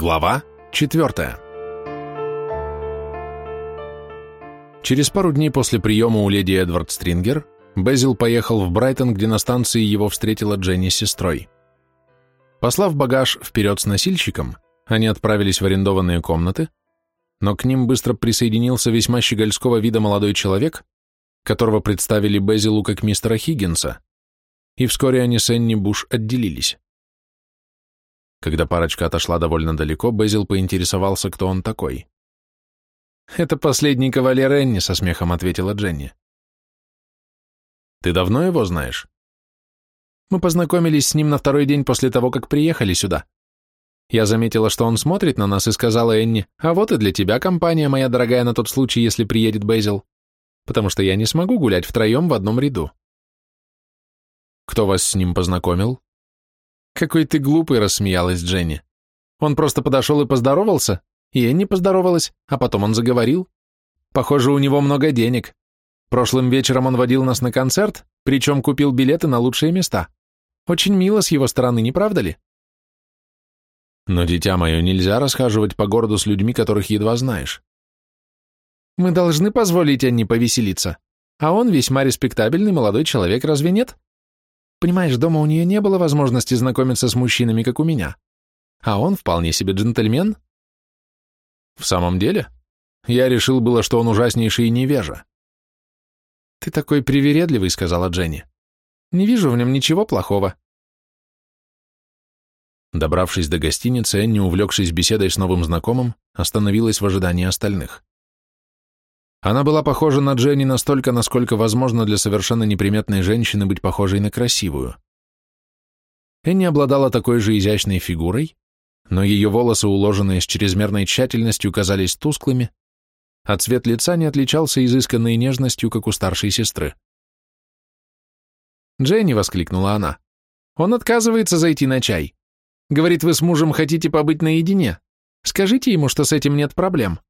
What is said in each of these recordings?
Глава 4. Через пару дней после приема у леди Эдвард Стрингер Безил поехал в Брайтон, где на станции его встретила Дженни с сестрой. Послав багаж вперед с носильщиком, они отправились в арендованные комнаты, но к ним быстро присоединился весьма щегольского вида молодой человек, которого представили Безилу как мистера Хиггинса, и вскоре они с Энни Буш отделились. Когда парочка отошла довольно далеко, Безил поинтересовался, кто он такой. «Это последний кавалер Энни», — со смехом ответила Дженни. «Ты давно его знаешь?» «Мы познакомились с ним на второй день после того, как приехали сюда. Я заметила, что он смотрит на нас и сказала Энни, а вот и для тебя компания, моя дорогая, на тот случай, если приедет Безил, потому что я не смогу гулять втроем в одном ряду». «Кто вас с ним познакомил?» «Какой ты глупый», — рассмеялась Дженни. «Он просто подошел и поздоровался, и Энни поздоровалась, а потом он заговорил. Похоже, у него много денег. Прошлым вечером он водил нас на концерт, причем купил билеты на лучшие места. Очень мило с его стороны, не правда ли?» «Но, дитя мое, нельзя расхаживать по городу с людьми, которых едва знаешь». «Мы должны позволить Энни повеселиться, а он весьма респектабельный молодой человек, разве нет?» Понимаешь, дома у нее не было возможности знакомиться с мужчинами, как у меня. А он вполне себе джентльмен. В самом деле? Я решил было, что он ужаснейший невежа. Ты такой привередливый, сказала Дженни. Не вижу в нем ничего плохого. Добравшись до гостиницы, Энни, увлекшись беседой с новым знакомым, остановилась в ожидании остальных. Она была похожа на Дженни настолько, насколько возможно для совершенно неприметной женщины быть похожей на красивую. Энни обладала такой же изящной фигурой, но ее волосы, уложенные с чрезмерной тщательностью, казались тусклыми, а цвет лица не отличался изысканной нежностью, как у старшей сестры. «Дженни!» — воскликнула она. «Он отказывается зайти на чай. Говорит, вы с мужем хотите побыть наедине. Скажите ему, что с этим нет проблем».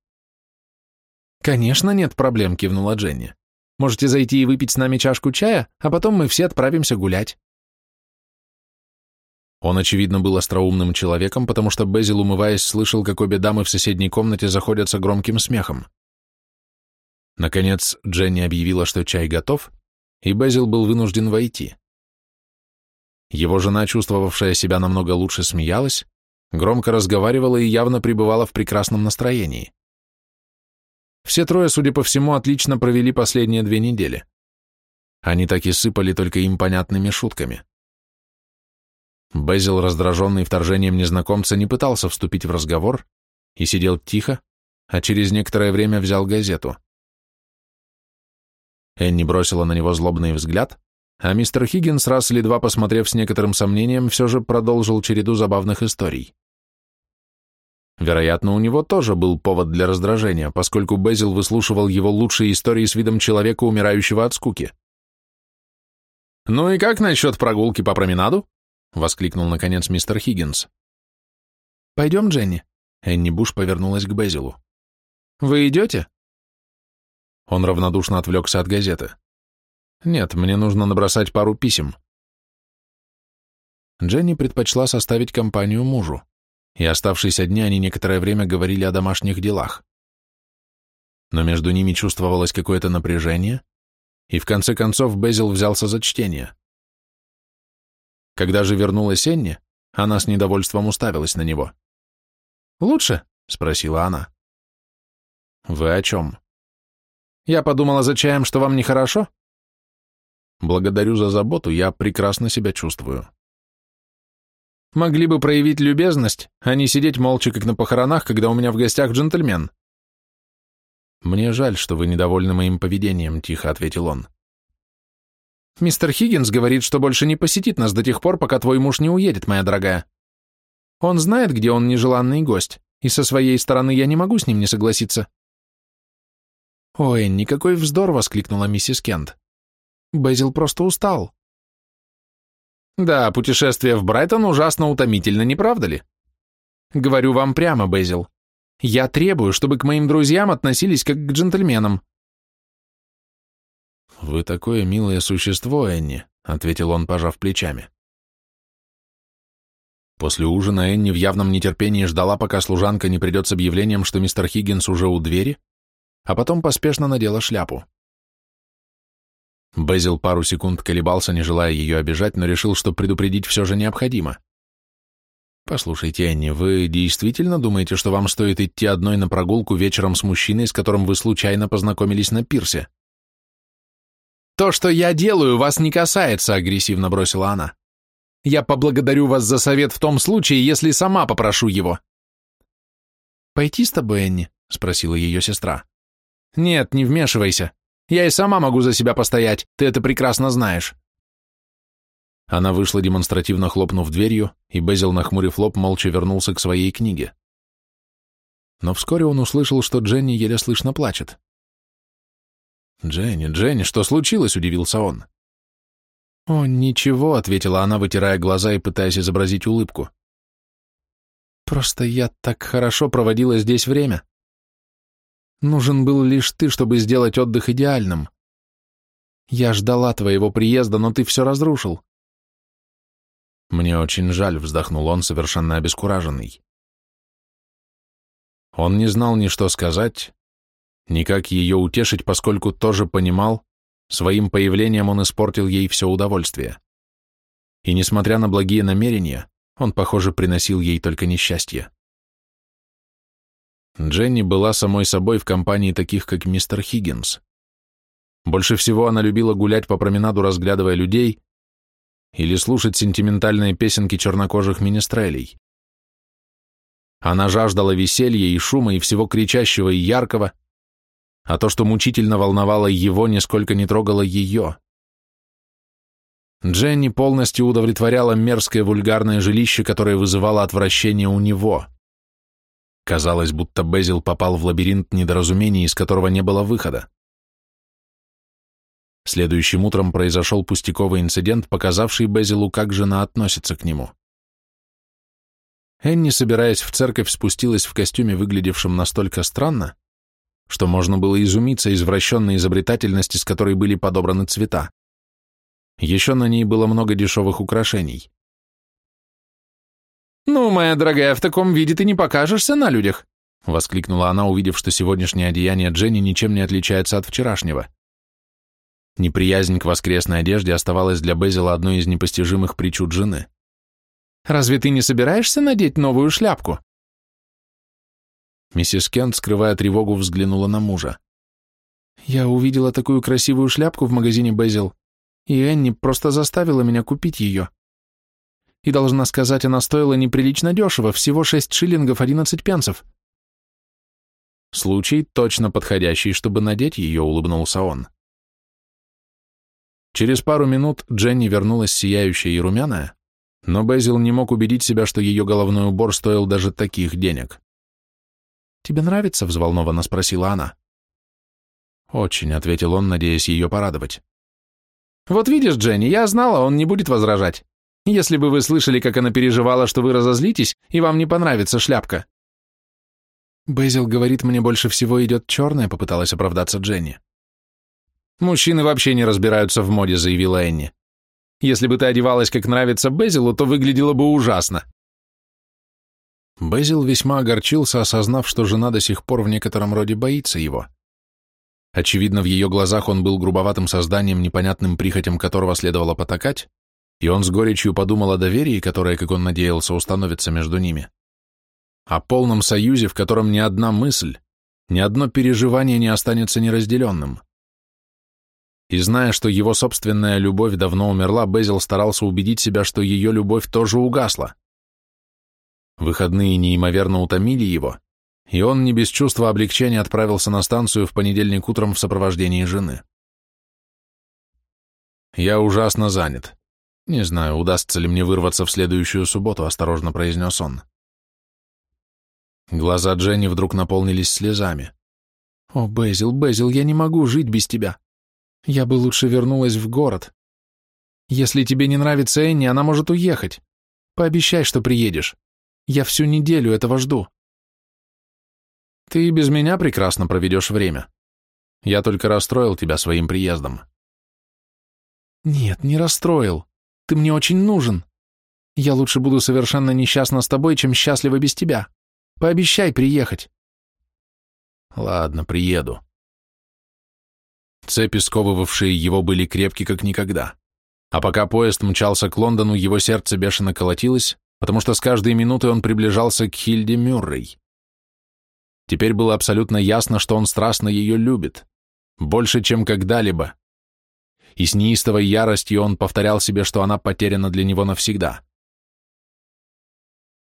«Конечно нет проблем», — кивнула Дженни. «Можете зайти и выпить с нами чашку чая, а потом мы все отправимся гулять». Он, очевидно, был остроумным человеком, потому что Безил, умываясь, слышал, как обе дамы в соседней комнате заходятся громким смехом. Наконец, Дженни объявила, что чай готов, и Безил был вынужден войти. Его жена, чувствовавшая себя намного лучше, смеялась, громко разговаривала и явно пребывала в прекрасном настроении. Все трое, судя по всему, отлично провели последние две недели. Они так и сыпали только им понятными шутками. Безил, раздраженный вторжением незнакомца, не пытался вступить в разговор и сидел тихо, а через некоторое время взял газету. Энни бросила на него злобный взгляд, а мистер Хиггинс, раз или два посмотрев с некоторым сомнением, все же продолжил череду забавных историй. Вероятно, у него тоже был повод для раздражения, поскольку Безил выслушивал его лучшие истории с видом человека, умирающего от скуки. «Ну и как насчет прогулки по променаду?» — воскликнул, наконец, мистер Хиггинс. «Пойдем, Дженни?» — Энни Буш повернулась к Безилу. «Вы идете?» Он равнодушно отвлекся от газеты. «Нет, мне нужно набросать пару писем». Дженни предпочла составить компанию мужу и, оставшись одни, они некоторое время говорили о домашних делах. Но между ними чувствовалось какое-то напряжение, и в конце концов Безил взялся за чтение. Когда же вернулась Энни, она с недовольством уставилась на него. «Лучше?» — спросила она. «Вы о чем?» «Я подумала за чаем, что вам нехорошо?» «Благодарю за заботу, я прекрасно себя чувствую». Могли бы проявить любезность, а не сидеть молча, как на похоронах, когда у меня в гостях джентльмен. Мне жаль, что вы недовольны моим поведением, тихо ответил он. Мистер Хиггинс говорит, что больше не посетит нас до тех пор, пока твой муж не уедет, моя дорогая. Он знает, где он нежеланный гость, и со своей стороны я не могу с ним не согласиться. «Ой, никакой вздор!» — воскликнула миссис Кент. «Безил просто устал. Да, путешествие в Брайтон ужасно утомительно, не правда ли? Говорю вам прямо, Безил. Я требую, чтобы к моим друзьям относились как к джентльменам. Вы такое милое существо, Энни, ответил он, пожав плечами. После ужина Энни в явном нетерпении ждала, пока служанка не придет с объявлением, что мистер Хиггинс уже у двери, а потом поспешно надела шляпу. Безил пару секунд колебался, не желая ее обижать, но решил, что предупредить все же необходимо. «Послушайте, Энни, вы действительно думаете, что вам стоит идти одной на прогулку вечером с мужчиной, с которым вы случайно познакомились на пирсе?» «То, что я делаю, вас не касается», — агрессивно бросила она. «Я поблагодарю вас за совет в том случае, если сама попрошу его». «Пойти с тобой, Энни?» — спросила ее сестра. «Нет, не вмешивайся. Я и сама могу за себя постоять, ты это прекрасно знаешь». Она вышла, демонстративно хлопнув дверью, и Безил, нахмурив лоб, молча вернулся к своей книге. Но вскоре он услышал, что Дженни еле слышно плачет. «Дженни, Дженни, что случилось?» — удивился он. «О, ничего», — ответила она, вытирая глаза и пытаясь изобразить улыбку. «Просто я так хорошо проводила здесь время. Нужен был лишь ты, чтобы сделать отдых идеальным. Я ждала твоего приезда, но ты все разрушил. Мне очень жаль, вздохнул он, совершенно обескураженный. Он не знал ни что сказать, ни как ее утешить, поскольку тоже понимал, своим появлением он испортил ей все удовольствие. И несмотря на благие намерения, он, похоже, приносил ей только несчастье. Дженни была самой собой в компании таких, как мистер Хиггинс. Больше всего она любила гулять по променаду, разглядывая людей, или слушать сентиментальные песенки чернокожих министрелей. Она жаждала веселья и шума, и всего кричащего и яркого, а то, что мучительно волновало его, нисколько не трогало ее. Дженни полностью удовлетворяла мерзкое вульгарное жилище, которое вызывало отвращение у него — Казалось, будто Безил попал в лабиринт недоразумений, из которого не было выхода. Следующим утром произошел пустяковый инцидент, показавший Безилу, как жена относится к нему. Энни, собираясь в церковь, спустилась в костюме, выглядевшем настолько странно, что можно было изумиться извращенной изобретательности, с которой были подобраны цвета. Еще на ней было много дешевых украшений. «Ну, моя дорогая, в таком виде ты не покажешься на людях», — воскликнула она, увидев, что сегодняшнее одеяние Дженни ничем не отличается от вчерашнего. Неприязнь к воскресной одежде оставалась для Безила одной из непостижимых причуд жены. «Разве ты не собираешься надеть новую шляпку?» Миссис Кент, скрывая тревогу, взглянула на мужа. «Я увидела такую красивую шляпку в магазине Безил, и Энни просто заставила меня купить ее и, должна сказать, она стоила неприлично дешево, всего 6 шиллингов 11 пенсов. Случай точно подходящий, чтобы надеть ее, улыбнулся он. Через пару минут Дженни вернулась сияющая и румяная, но Безил не мог убедить себя, что ее головной убор стоил даже таких денег. «Тебе нравится?» — взволнованно спросила она. «Очень», — ответил он, надеясь ее порадовать. «Вот видишь, Дженни, я знала, он не будет возражать. Если бы вы слышали, как она переживала, что вы разозлитесь, и вам не понравится шляпка». «Безил говорит, мне больше всего идет черная», — попыталась оправдаться Дженни. «Мужчины вообще не разбираются в моде», — заявила Энни. «Если бы ты одевалась, как нравится Безилу, то выглядело бы ужасно». Безил весьма огорчился, осознав, что жена до сих пор в некотором роде боится его. Очевидно, в ее глазах он был грубоватым созданием, непонятным прихотям которого следовало потакать, и он с горечью подумал о доверии, которое, как он надеялся, установится между ними. О полном союзе, в котором ни одна мысль, ни одно переживание не останется неразделенным. И зная, что его собственная любовь давно умерла, Безил старался убедить себя, что ее любовь тоже угасла. Выходные неимоверно утомили его, и он не без чувства облегчения отправился на станцию в понедельник утром в сопровождении жены. «Я ужасно занят», «Не знаю, удастся ли мне вырваться в следующую субботу», — осторожно произнес он. Глаза Дженни вдруг наполнились слезами. «О, Безил, Безил, я не могу жить без тебя. Я бы лучше вернулась в город. Если тебе не нравится Энни, она может уехать. Пообещай, что приедешь. Я всю неделю этого жду». «Ты без меня прекрасно проведешь время. Я только расстроил тебя своим приездом». «Нет, не расстроил. Ты мне очень нужен. Я лучше буду совершенно несчастна с тобой, чем счастлива без тебя. Пообещай приехать. Ладно, приеду. Цепи, сковывавшие его, были крепки как никогда. А пока поезд мчался к Лондону, его сердце бешено колотилось, потому что с каждой минутой он приближался к Хильде Мюррей. Теперь было абсолютно ясно, что он страстно ее любит, больше, чем когда-либо. И с неистовой яростью он повторял себе, что она потеряна для него навсегда.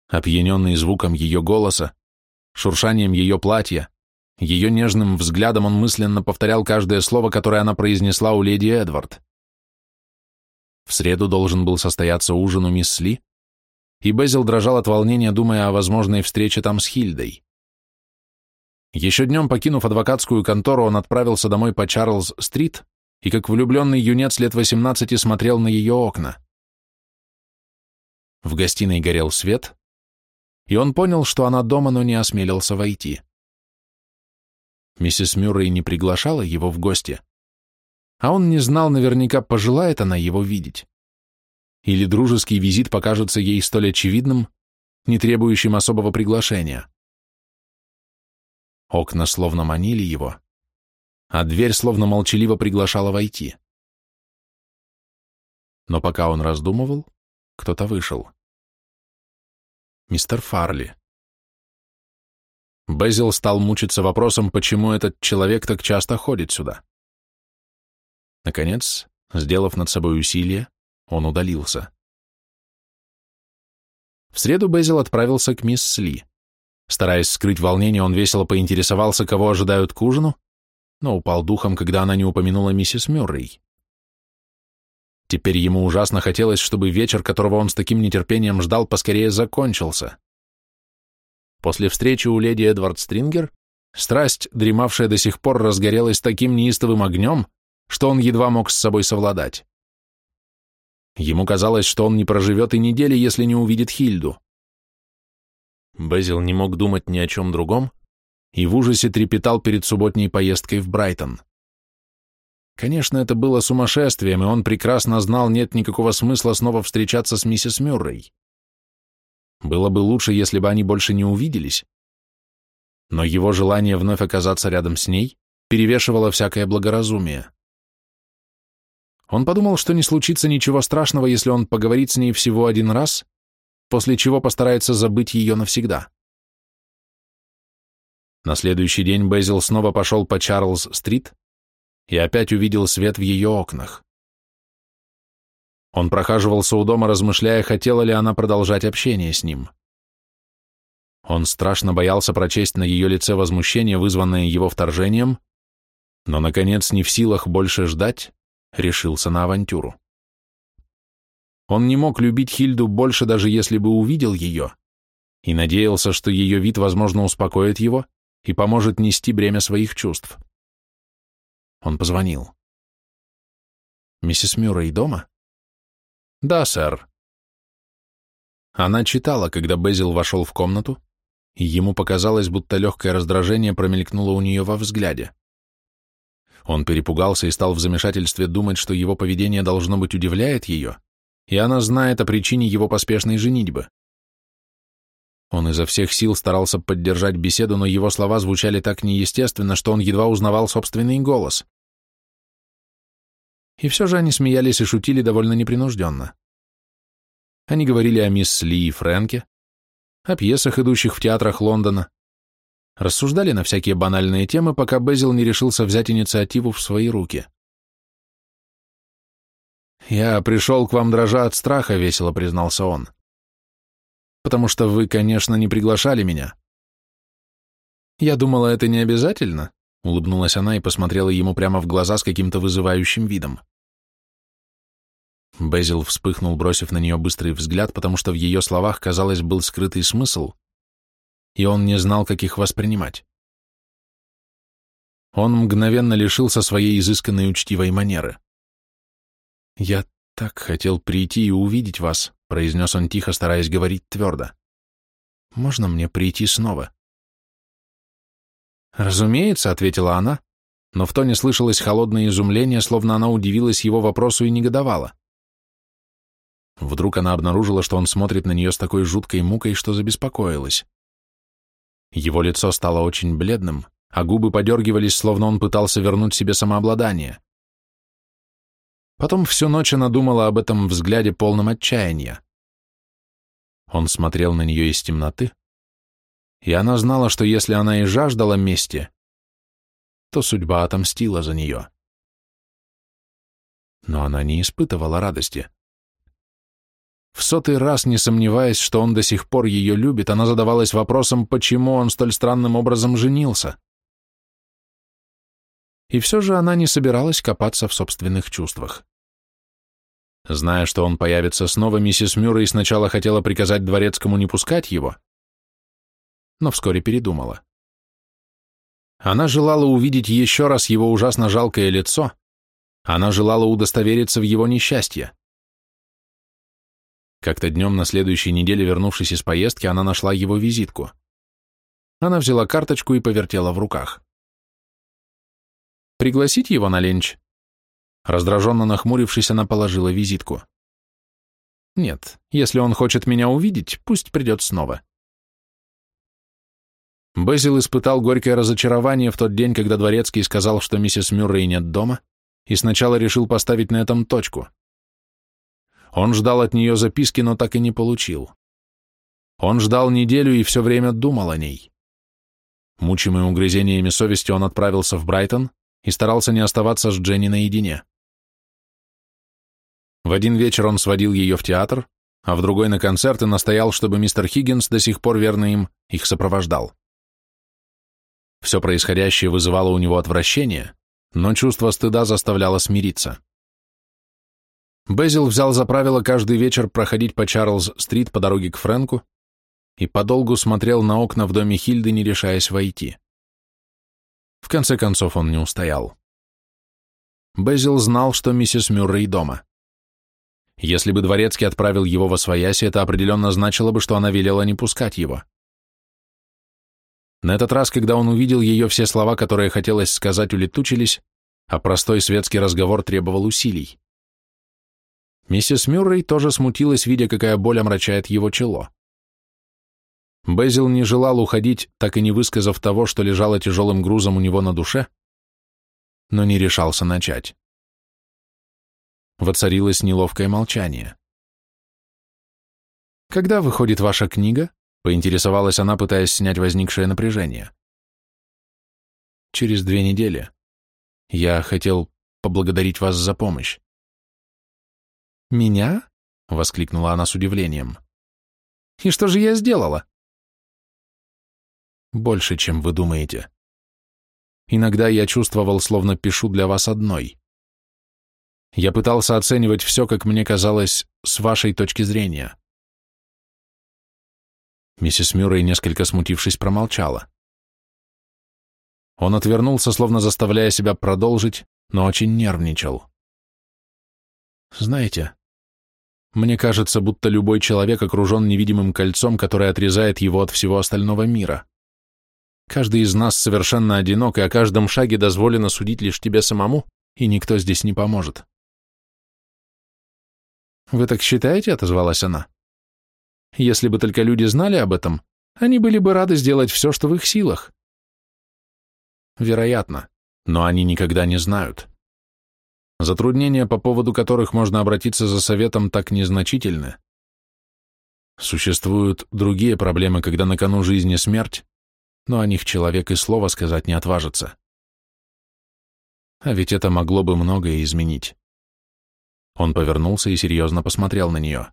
Опьяненный звуком ее голоса, шуршанием ее платья, ее нежным взглядом он мысленно повторял каждое слово, которое она произнесла у леди Эдвард. В среду должен был состояться ужин у мисс Ли, и Безил дрожал от волнения, думая о возможной встрече там с Хильдой. Еще днем, покинув адвокатскую контору, он отправился домой по Чарльз-стрит и, как влюбленный юнец лет 18, смотрел на ее окна. В гостиной горел свет, и он понял, что она дома, но не осмелился войти. Миссис Мюррей не приглашала его в гости, а он не знал наверняка, пожелает она его видеть. Или дружеский визит покажется ей столь очевидным, не требующим особого приглашения. Окна словно манили его, а дверь словно молчаливо приглашала войти. Но пока он раздумывал, кто-то вышел. Мистер Фарли. Безил стал мучиться вопросом, почему этот человек так часто ходит сюда. Наконец, сделав над собой усилие, он удалился. В среду Безил отправился к мисс Сли. Стараясь скрыть волнение, он весело поинтересовался, кого ожидают к ужину, но упал духом, когда она не упомянула миссис Мюррей. Теперь ему ужасно хотелось, чтобы вечер, которого он с таким нетерпением ждал, поскорее закончился. После встречи у леди Эдвард Стрингер страсть, дремавшая до сих пор, разгорелась таким неистовым огнем, что он едва мог с собой совладать. Ему казалось, что он не проживет и недели, если не увидит Хильду. Безил не мог думать ни о чем другом и в ужасе трепетал перед субботней поездкой в Брайтон. Конечно, это было сумасшествием, и он прекрасно знал, нет никакого смысла снова встречаться с миссис Мюррей. Было бы лучше, если бы они больше не увиделись. Но его желание вновь оказаться рядом с ней перевешивало всякое благоразумие. Он подумал, что не случится ничего страшного, если он поговорит с ней всего один раз, после чего постарается забыть ее навсегда. На следующий день Безил снова пошел по Чарльз-стрит и опять увидел свет в ее окнах. Он прохаживался у дома, размышляя, хотела ли она продолжать общение с ним. Он страшно боялся прочесть на ее лице возмущение, вызванное его вторжением, но, наконец, не в силах больше ждать, решился на авантюру. Он не мог любить Хильду больше, даже если бы увидел ее, и надеялся, что ее вид, возможно, успокоит его и поможет нести бремя своих чувств. Он позвонил. «Миссис Мюррей дома?» «Да, сэр». Она читала, когда Безил вошел в комнату, и ему показалось, будто легкое раздражение промелькнуло у нее во взгляде. Он перепугался и стал в замешательстве думать, что его поведение должно быть удивляет ее, и она знает о причине его поспешной женитьбы. Он изо всех сил старался поддержать беседу, но его слова звучали так неестественно, что он едва узнавал собственный голос. И все же они смеялись и шутили довольно непринужденно. Они говорили о мисс Ли и Фрэнке, о пьесах, идущих в театрах Лондона, рассуждали на всякие банальные темы, пока Безил не решился взять инициативу в свои руки. «Я пришел к вам дрожа от страха», — весело признался он. «Потому что вы, конечно, не приглашали меня». «Я думала, это не обязательно», — улыбнулась она и посмотрела ему прямо в глаза с каким-то вызывающим видом. Безил вспыхнул, бросив на нее быстрый взгляд, потому что в ее словах, казалось, был скрытый смысл, и он не знал, как их воспринимать. Он мгновенно лишился своей изысканной учтивой манеры. «Я так хотел прийти и увидеть вас», — произнес он тихо, стараясь говорить твердо. «Можно мне прийти снова?» «Разумеется», — ответила она, но в тоне слышалось холодное изумление, словно она удивилась его вопросу и негодовала. Вдруг она обнаружила, что он смотрит на нее с такой жуткой мукой, что забеспокоилась. Его лицо стало очень бледным, а губы подергивались, словно он пытался вернуть себе самообладание. Потом всю ночь она думала об этом взгляде полном отчаяния. Он смотрел на нее из темноты, и она знала, что если она и жаждала мести, то судьба отомстила за нее. Но она не испытывала радости. В сотый раз, не сомневаясь, что он до сих пор ее любит, она задавалась вопросом, почему он столь странным образом женился. И все же она не собиралась копаться в собственных чувствах. Зная, что он появится снова, миссис Мюррей сначала хотела приказать дворецкому не пускать его, но вскоре передумала. Она желала увидеть еще раз его ужасно жалкое лицо, она желала удостовериться в его несчастье. Как-то днем на следующей неделе, вернувшись из поездки, она нашла его визитку. Она взяла карточку и повертела в руках. «Пригласить его на ленч?» Раздраженно нахмурившись, она положила визитку. «Нет, если он хочет меня увидеть, пусть придет снова». Безил испытал горькое разочарование в тот день, когда Дворецкий сказал, что миссис Мюррей нет дома, и сначала решил поставить на этом точку. Он ждал от нее записки, но так и не получил. Он ждал неделю и все время думал о ней. Мучимый угрызениями совести, он отправился в Брайтон и старался не оставаться с Дженни наедине. В один вечер он сводил ее в театр, а в другой на концерт и настоял, чтобы мистер Хиггинс, до сих пор верно им, их сопровождал. Все происходящее вызывало у него отвращение, но чувство стыда заставляло смириться. Безил взял за правило каждый вечер проходить по Чарльз-стрит по дороге к Фрэнку и подолгу смотрел на окна в доме Хильды, не решаясь войти. В конце концов он не устоял. Безил знал, что миссис Мюррей дома. Если бы Дворецкий отправил его во свояси, это определенно значило бы, что она велела не пускать его. На этот раз, когда он увидел ее, все слова, которые хотелось сказать, улетучились, а простой светский разговор требовал усилий. Миссис Мюррей тоже смутилась, видя, какая боль омрачает его чело. Безил не желал уходить, так и не высказав того, что лежало тяжелым грузом у него на душе, но не решался начать. Воцарилось неловкое молчание. «Когда выходит ваша книга?» — поинтересовалась она, пытаясь снять возникшее напряжение. «Через две недели. Я хотел поблагодарить вас за помощь». «Меня?» — воскликнула она с удивлением. «И что же я сделала?» «Больше, чем вы думаете. Иногда я чувствовал, словно пишу для вас одной. Я пытался оценивать все, как мне казалось, с вашей точки зрения». Миссис Мюррей, несколько смутившись, промолчала. Он отвернулся, словно заставляя себя продолжить, но очень нервничал. Знаете, мне кажется, будто любой человек окружен невидимым кольцом, которое отрезает его от всего остального мира. Каждый из нас совершенно одинок, и о каждом шаге дозволено судить лишь тебе самому, и никто здесь не поможет. «Вы так считаете?» — отозвалась она. «Если бы только люди знали об этом, они были бы рады сделать все, что в их силах». «Вероятно, но они никогда не знают. Затруднения, по поводу которых можно обратиться за советом, так незначительны. Существуют другие проблемы, когда на кону жизнь и смерть, но о них человек и слова сказать не отважится. А ведь это могло бы многое изменить. Он повернулся и серьезно посмотрел на нее.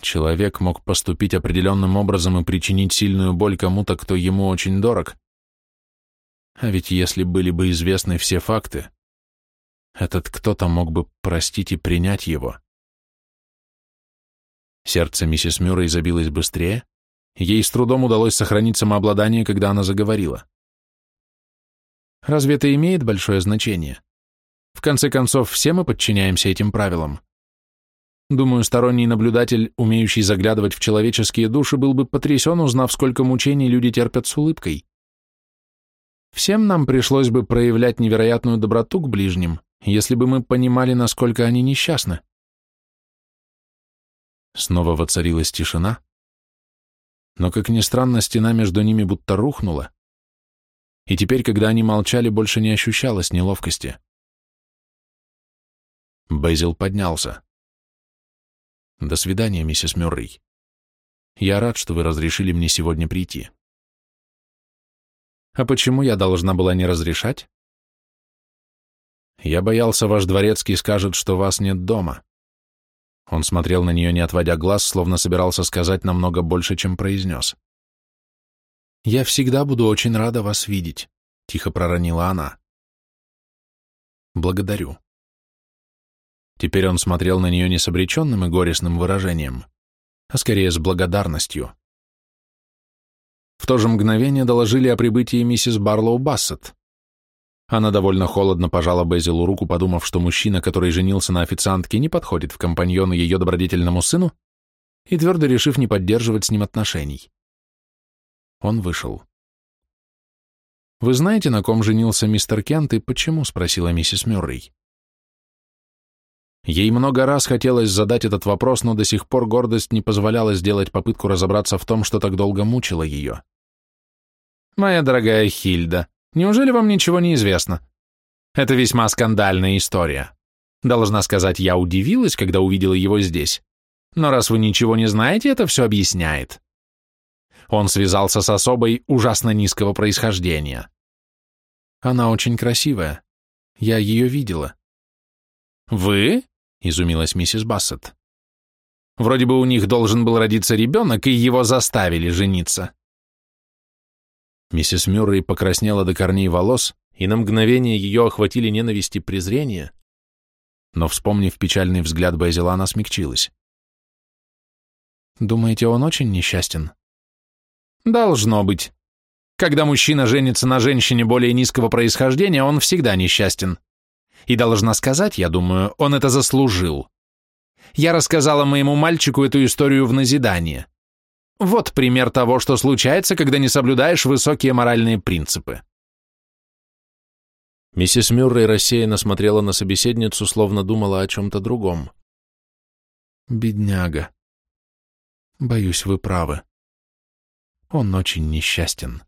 Человек мог поступить определенным образом и причинить сильную боль кому-то, кто ему очень дорог, а ведь если были бы известны все факты, этот кто-то мог бы простить и принять его. Сердце миссис Мюррей забилось быстрее, ей с трудом удалось сохранить самообладание, когда она заговорила. Разве это имеет большое значение? В конце концов, все мы подчиняемся этим правилам. Думаю, сторонний наблюдатель, умеющий заглядывать в человеческие души, был бы потрясен, узнав, сколько мучений люди терпят с улыбкой. Всем нам пришлось бы проявлять невероятную доброту к ближним, если бы мы понимали, насколько они несчастны. Снова воцарилась тишина, но, как ни странно, стена между ними будто рухнула, и теперь, когда они молчали, больше не ощущалось неловкости. Бейзил поднялся. «До свидания, миссис Мюррей. Я рад, что вы разрешили мне сегодня прийти». «А почему я должна была не разрешать?» «Я боялся, ваш дворецкий скажет, что вас нет дома». Он смотрел на нее, не отводя глаз, словно собирался сказать намного больше, чем произнес. «Я всегда буду очень рада вас видеть», — тихо проронила она. «Благодарю». Теперь он смотрел на нее не с обреченным и горестным выражением, а скорее с благодарностью. В то же мгновение доложили о прибытии миссис Барлоу Бассет. Она довольно холодно пожала Безилу руку, подумав, что мужчина, который женился на официантке, не подходит в компаньоны ее добродетельному сыну, и твердо решив не поддерживать с ним отношений. Он вышел. «Вы знаете, на ком женился мистер Кент и почему?» — спросила миссис Мюррей. Ей много раз хотелось задать этот вопрос, но до сих пор гордость не позволяла сделать попытку разобраться в том, что так долго мучило ее. «Моя дорогая Хильда, Неужели вам ничего не известно? Это весьма скандальная история. Должна сказать, я удивилась, когда увидела его здесь. Но раз вы ничего не знаете, это все объясняет. Он связался с особой ужасно низкого происхождения. Она очень красивая. Я ее видела. Вы? Изумилась миссис Бассет. Вроде бы у них должен был родиться ребенок, и его заставили жениться. Миссис Мюррей покраснела до корней волос, и на мгновение ее охватили ненависть и презрение, но, вспомнив печальный взгляд Безила, она смягчилась. «Думаете, он очень несчастен?» «Должно быть. Когда мужчина женится на женщине более низкого происхождения, он всегда несчастен. И должна сказать, я думаю, он это заслужил. Я рассказала моему мальчику эту историю в назидание. Вот пример того, что случается, когда не соблюдаешь высокие моральные принципы. Миссис Мюррей рассеянно смотрела на собеседницу, словно думала о чем-то другом. «Бедняга. Боюсь, вы правы. Он очень несчастен».